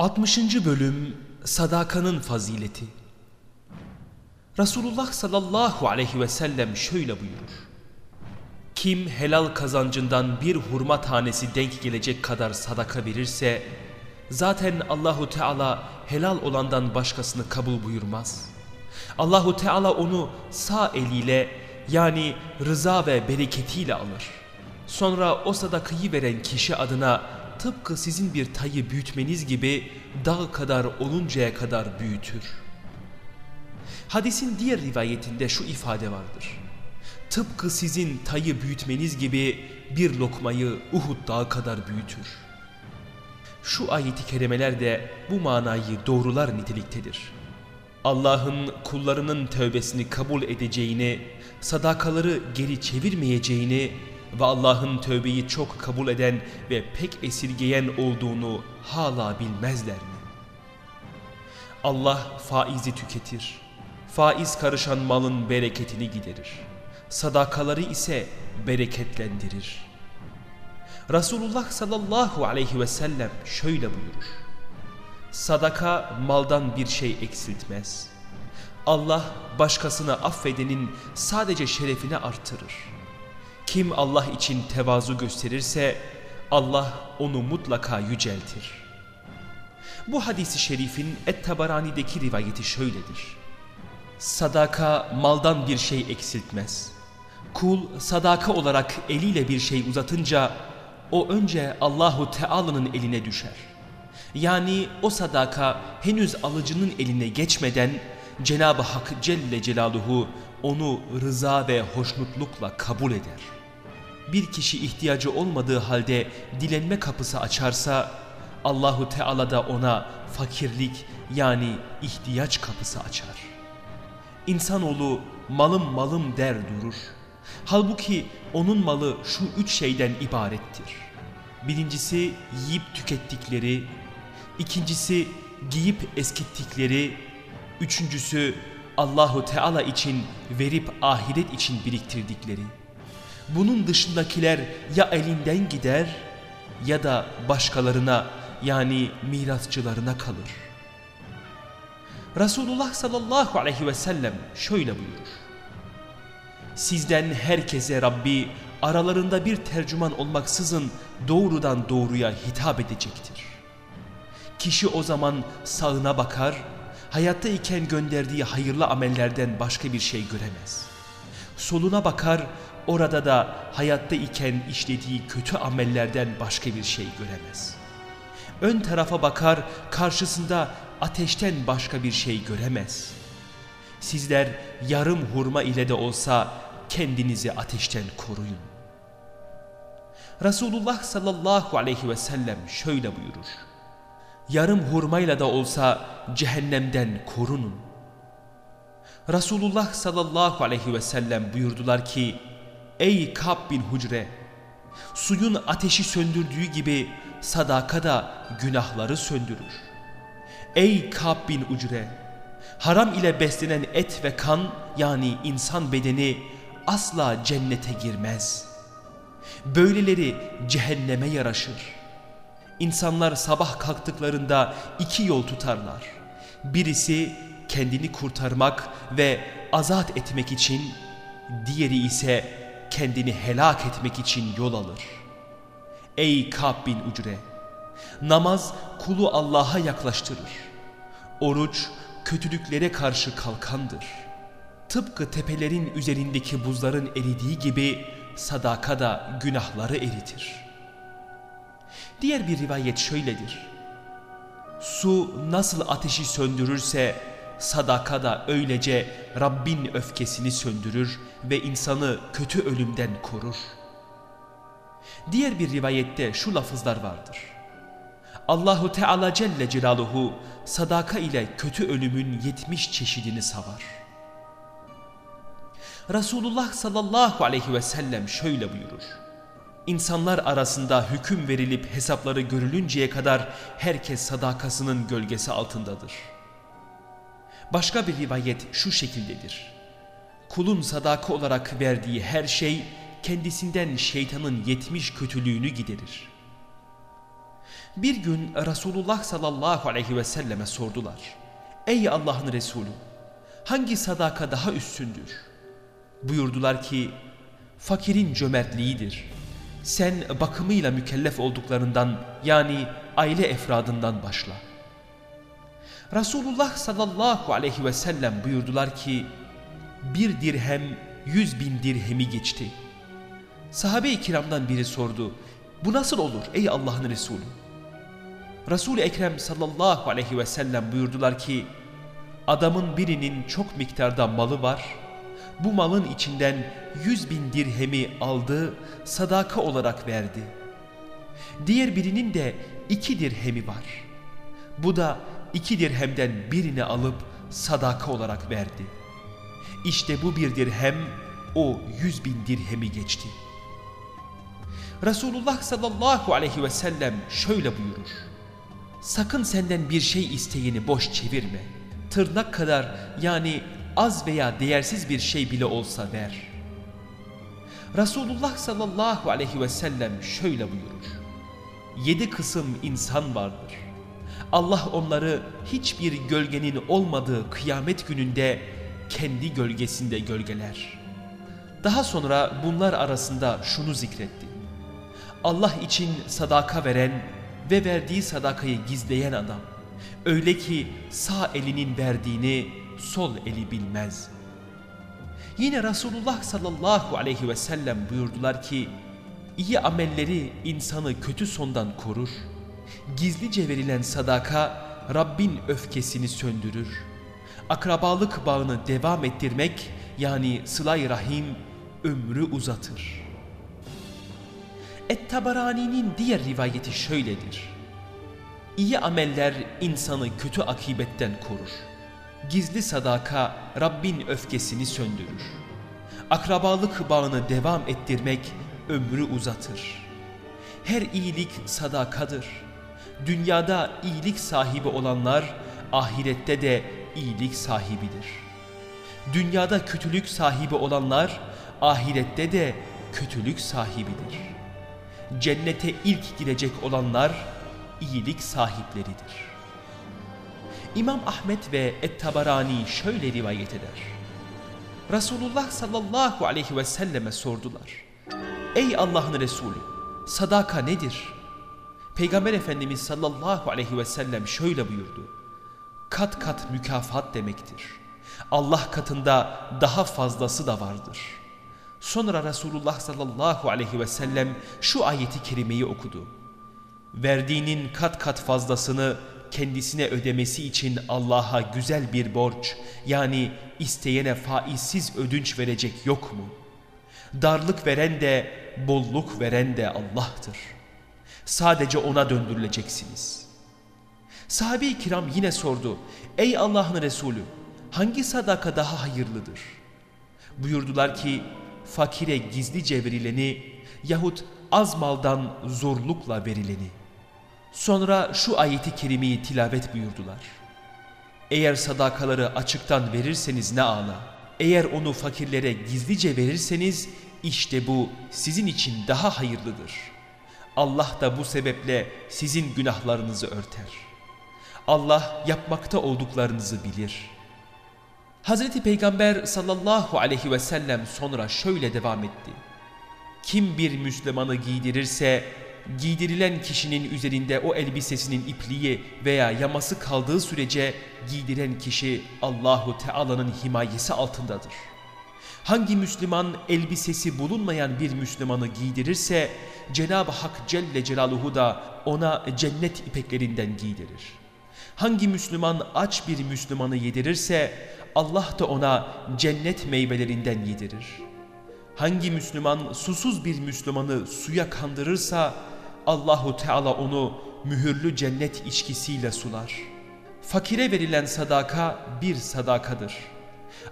60. Bölüm Sadakanın Fazileti Resulullah sallallahu aleyhi ve sellem şöyle buyurur. Kim helal kazancından bir hurma tanesi denk gelecek kadar sadaka verirse, zaten Allahu Teala helal olandan başkasını kabul buyurmaz. Allahu Teala onu sağ eliyle yani rıza ve bereketiyle alır. Sonra o sadakayı veren kişi adına tıpkı sizin bir tayı büyütmeniz gibi dağ kadar oluncaya kadar büyütür. Hadisin diğer rivayetinde şu ifade vardır. Tıpkı sizin tayı büyütmeniz gibi bir lokmayı Uhud dağı kadar büyütür. Şu ayeti kerimeler de bu manayı doğrular niteliktedir. Allah'ın kullarının tövbesini kabul edeceğini, sadakaları geri çevirmeyeceğini ve Allah'ın tövbeyi çok kabul eden ve pek esirgeyen olduğunu hala bilmezler mi? Allah faizi tüketir. Faiz karışan malın bereketini giderir. Sadakaları ise bereketlendirir. Resulullah sallallahu aleyhi ve sellem şöyle buyurur. Sadaka maldan bir şey eksiltmez. Allah başkasına affedenin sadece şerefini artırır. Kim Allah için tevazu gösterirse Allah onu mutlaka yüceltir. Bu hadisi şerifin Et-Tabarani'deki rivayeti şöyledir. Sadaka maldan bir şey eksiltmez. Kul sadaka olarak eliyle bir şey uzatınca o önce Allahu Teala'nın eline düşer. Yani o sadaka henüz alıcının eline geçmeden Cenab-ı Hak Celle Celaluhu onu rıza ve hoşnutlukla kabul eder. Bir kişi ihtiyacı olmadığı halde dilenme kapısı açarsa Allahu Teala da ona fakirlik yani ihtiyaç kapısı açar. İnsanoğlu malım malım der durur. Halbuki onun malı şu üç şeyden ibarettir. Birincisi yiyip tükettikleri, ikincisi giyip eskittikleri, üçüncüsü Allahu Teala için verip ahiret için biriktirdikleri. Bunun dışındakiler ya elinden gider ya da başkalarına yani mirasçılarına kalır. Resulullah sallallahu aleyhi ve sellem şöyle buyurur. Sizden herkese Rabbi aralarında bir tercüman olmaksızın doğrudan doğruya hitap edecektir. Kişi o zaman sağına bakar, hayatta iken gönderdiği hayırlı amellerden başka bir şey göremez. Soluna bakar, orada da hayatta iken işlediği kötü amellerden başka bir şey göremez. Ön tarafa bakar, karşısında ateşten başka bir şey göremez. Sizler yarım hurma ile de olsa kendinizi ateşten koruyun. Resulullah sallallahu aleyhi ve sellem şöyle buyurur. Yarım hurmayla da olsa cehennemden korunun. Resulullah sallallahu aleyhi ve sellem buyurdular ki, Ey Kab bin Hucre! Suyun ateşi söndürdüğü gibi sadaka da günahları söndürür. Ey Kab bin Ucre! Haram ile beslenen et ve kan yani insan bedeni asla cennete girmez. Böyleleri cehenneme yaraşır. İnsanlar sabah kalktıklarında iki yol tutarlar. Birisi kendini kurtarmak ve azat etmek için, diğeri ise kendini helak etmek için yol alır. Ey Kab bin Ucre! Namaz kulu Allah'a yaklaştırır. Oruç kötülüklere karşı kalkandır. Tıpkı tepelerin üzerindeki buzların eridiği gibi sadaka da günahları eritir. Diğer bir rivayet şöyledir. Su nasıl ateşi söndürürse sadaka da öylece Rabbin öfkesini söndürür ve insanı kötü ölümden korur. Diğer bir rivayette şu lafızlar vardır. Allahu Teala Celle Celaluhu sadaka ile kötü ölümün yetmiş çeşidini savar. Resulullah sallallahu aleyhi ve sellem şöyle buyurur. İnsanlar arasında hüküm verilip hesapları görülünceye kadar herkes sadakasının gölgesi altındadır. Başka bir rivayet şu şekildedir. Kulun sadaka olarak verdiği her şey kendisinden şeytanın yetmiş kötülüğünü giderir. Bir gün Resulullah sallallahu aleyhi ve selleme sordular. Ey Allah'ın Resulü hangi sadaka daha üstündür? Buyurdular ki fakirin cömertliğidir. Sen bakımıyla mükellef olduklarından yani aile efradından başla. Resulullah sallallahu aleyhi ve sellem buyurdular ki bir dirhem yüz bin dirhemi geçti. Sahabe-i kiramdan biri sordu. Bu nasıl olur ey Allah'ın Resulü? Resul-i Ekrem sallallahu aleyhi ve sellem buyurdular ki adamın birinin çok miktarda malı var. Bu malın içinden yüz bin dirhemi aldı, sadaka olarak verdi. Diğer birinin de iki dirhemi var. Bu da iki dirhemden birini alıp sadaka olarak verdi. İşte bu bir dirhem o yüz bin dirhemi geçti. Resulullah sallallahu aleyhi ve sellem şöyle buyurur. Sakın senden bir şey isteyeni boş çevirme. Tırnak kadar yani az veya değersiz bir şey bile olsa ver. Resulullah sallallahu aleyhi ve sellem şöyle buyurur. Yedi kısım insan vardır. Allah onları hiçbir gölgenin olmadığı kıyamet gününde kendi gölgesinde gölgeler. Daha sonra bunlar arasında şunu zikretti. Allah için sadaka veren ve verdiği sadakayı gizleyen adam. Öyle ki sağ elinin verdiğini sol eli bilmez. Yine Resulullah sallallahu aleyhi ve sellem buyurdular ki, iyi amelleri insanı kötü sondan korur. Gizlice verilen sadaka Rabbin öfkesini söndürür. Akrabalık bağını devam ettirmek yani sıla rahim ömrü uzatır. Et-Tabarani'nin diğer rivayeti şöyledir. İyi ameller insanı kötü akibetten korur. Gizli sadaka Rabbin öfkesini söndürür. Akrabalık bağını devam ettirmek ömrü uzatır. Her iyilik sadakadır. Dünyada iyilik sahibi olanlar ahirette de iyilik sahibidir. Dünyada kötülük sahibi olanlar ahirette de kötülük sahibidir. Cennete ilk girecek olanlar iyilik sahipleridir. İmam Ahmet ve Et-Tabarani şöyle rivayet eder. Resulullah sallallahu aleyhi ve selleme sordular. Ey Allah'ın Resulü sadaka nedir? Peygamber Efendimiz sallallahu aleyhi ve sellem şöyle buyurdu. Kat kat mükafat demektir. Allah katında daha fazlası da vardır. Sonra Resulullah sallallahu aleyhi ve sellem şu ayeti kerimeyi okudu. Verdiğinin kat kat fazlasını kendisine ödemesi için Allah'a güzel bir borç yani isteyene faizsiz ödünç verecek yok mu? Darlık veren de bolluk veren de Allah'tır. Sadece ona döndürüleceksiniz. Sahabe-i kiram yine sordu. Ey Allah'ın Resulü hangi sadaka daha hayırlıdır? Buyurdular ki fakire gizlice verileni yahut az maldan zorlukla verileni. Sonra şu ayeti kerimeyi tilavet buyurdular. Eğer sadakaları açıktan verirseniz ne ala. Eğer onu fakirlere gizlice verirseniz işte bu sizin için daha hayırlıdır. Allah da bu sebeple sizin günahlarınızı örter. Allah yapmakta olduklarınızı bilir. Hazreti Peygamber sallallahu aleyhi ve sellem sonra şöyle devam etti. Kim bir Müslümanı giydirirse giydirilen kişinin üzerinde o elbisesinin ipliği veya yaması kaldığı sürece giydiren kişi Allahu Teala'nın himayesi altındadır. Hangi Müslüman elbisesi bulunmayan bir Müslümanı giydirirse Cenab-ı Hak Celle Celaluhu da ona cennet ipeklerinden giydirir. Hangi Müslüman aç bir Müslümanı yedirirse Allah da ona cennet meyvelerinden yedirir. Hangi Müslüman susuz bir Müslümanı suya kandırırsa Allahu Teala onu mühürlü cennet içkisiyle sular. Fakire verilen sadaka bir sadakadır.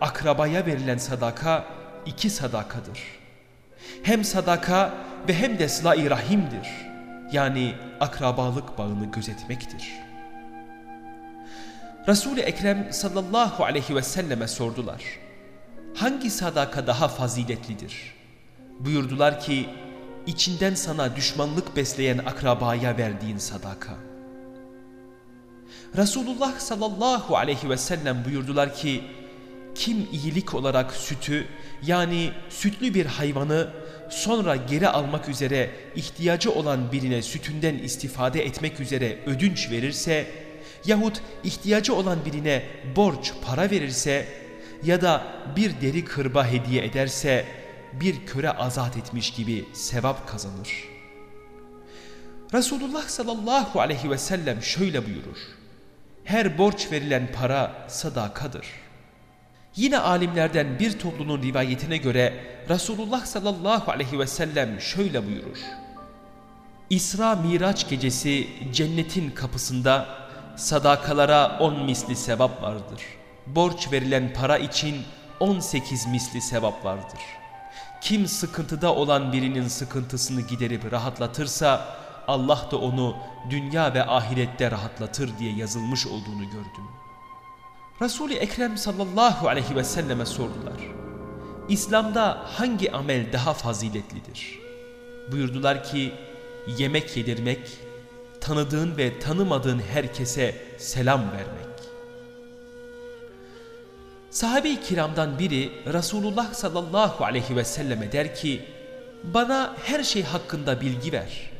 Akrabaya verilen sadaka iki sadakadır. Hem sadaka ve hem de sıla-i rahimdir. Yani akrabalık bağını gözetmektir. Resul-i Ekrem sallallahu aleyhi ve selleme sordular. Hangi sadaka daha faziletlidir? Buyurdular ki içinden sana düşmanlık besleyen akrabaya verdiğin sadaka. Resulullah sallallahu aleyhi ve sellem buyurdular ki, kim iyilik olarak sütü yani sütlü bir hayvanı sonra geri almak üzere ihtiyacı olan birine sütünden istifade etmek üzere ödünç verirse yahut ihtiyacı olan birine borç para verirse ya da bir deri kırba hediye ederse bir köre azat etmiş gibi sevap kazanır. Resulullah sallallahu aleyhi ve sellem şöyle buyurur. Her borç verilen para sadakadır. Yine alimlerden bir topluluğun rivayetine göre Resulullah sallallahu aleyhi ve sellem şöyle buyurur. İsra Miraç gecesi cennetin kapısında sadakalara on misli sevap vardır. Borç verilen para için on sekiz misli sevap vardır. Kim sıkıntıda olan birinin sıkıntısını giderip rahatlatırsa Allah da onu dünya ve ahirette rahatlatır diye yazılmış olduğunu gördüm. Resul-i Ekrem sallallahu aleyhi ve selleme sordular. İslam'da hangi amel daha faziletlidir? Buyurdular ki yemek yedirmek, tanıdığın ve tanımadığın herkese selam vermek. Sahabe-i kiramdan biri Resulullah sallallahu aleyhi ve selleme der ki bana her şey hakkında bilgi ver.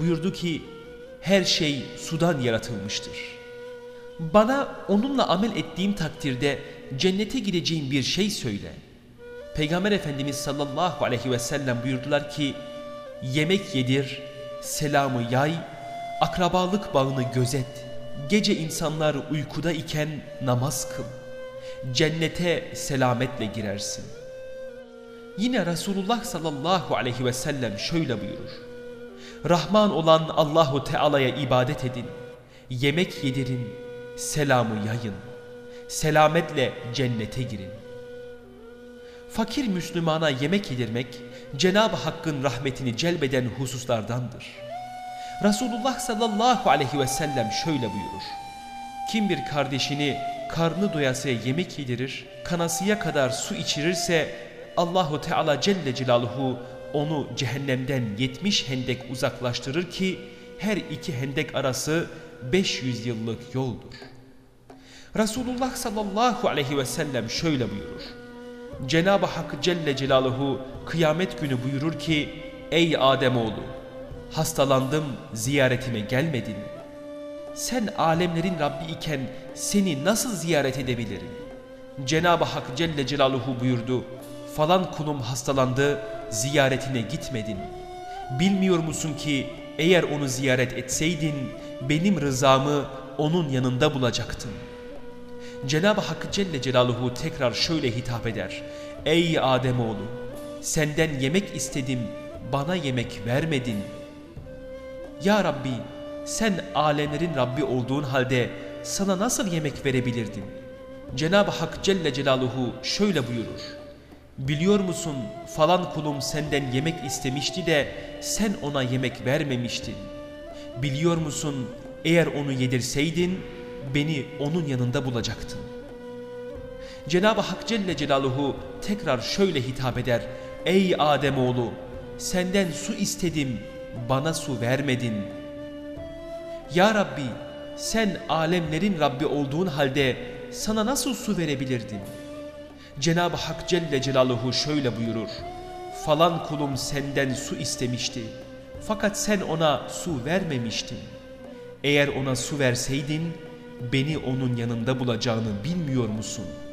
Buyurdu ki her şey sudan yaratılmıştır. Bana onunla amel ettiğim takdirde cennete gireceğim bir şey söyle. Peygamber Efendimiz sallallahu aleyhi ve sellem buyurdular ki yemek yedir, selamı yay, akrabalık bağını gözet, gece insanlar uykuda iken namaz kıl cennete selametle girersin. Yine Resulullah sallallahu aleyhi ve sellem şöyle buyurur. Rahman olan Allahu Teala'ya ibadet edin, yemek yedirin, selamı yayın, selametle cennete girin. Fakir Müslümana yemek yedirmek Cenab-ı Hakk'ın rahmetini celbeden hususlardandır. Resulullah sallallahu aleyhi ve sellem şöyle buyurur. Kim bir kardeşini karnı doyasıya yemek yedirir, kanasıya kadar su içirirse Allahu Teala Celle Celaluhu onu cehennemden 70 hendek uzaklaştırır ki her iki hendek arası 500 yıllık yoldur. Resulullah sallallahu aleyhi ve sellem şöyle buyurur. Cenab-ı Hak Celle Celaluhu kıyamet günü buyurur ki Ey Ademoğlu hastalandım ziyaretime gelmedin. Sen alemlerin Rabbi iken seni nasıl ziyaret edebilirim? Cenab-ı Hak Celle Celaluhu buyurdu. Falan kulum hastalandı, ziyaretine gitmedin. Bilmiyor musun ki eğer onu ziyaret etseydin benim rızamı onun yanında bulacaktın. Cenab-ı Hak Celle Celaluhu tekrar şöyle hitap eder. Ey Ademoğlu senden yemek istedim bana yemek vermedin. Ya Rabbi sen alemlerin Rabbi olduğun halde sana nasıl yemek verebilirdim? Cenab-ı Hak Celle Celaluhu şöyle buyurur. Biliyor musun falan kulum senden yemek istemişti de sen ona yemek vermemiştin. Biliyor musun eğer onu yedirseydin beni onun yanında bulacaktın. Cenab-ı Hak Celle Celaluhu tekrar şöyle hitap eder. Ey Ademoğlu senden su istedim bana su vermedin. Ya Rabbi sen alemlerin Rabbi olduğun halde sana nasıl su verebilirdim? Cenab-ı Hak Celle Celaluhu şöyle buyurur. Falan kulum senden su istemişti. Fakat sen ona su vermemiştin. Eğer ona su verseydin beni onun yanında bulacağını bilmiyor musun?''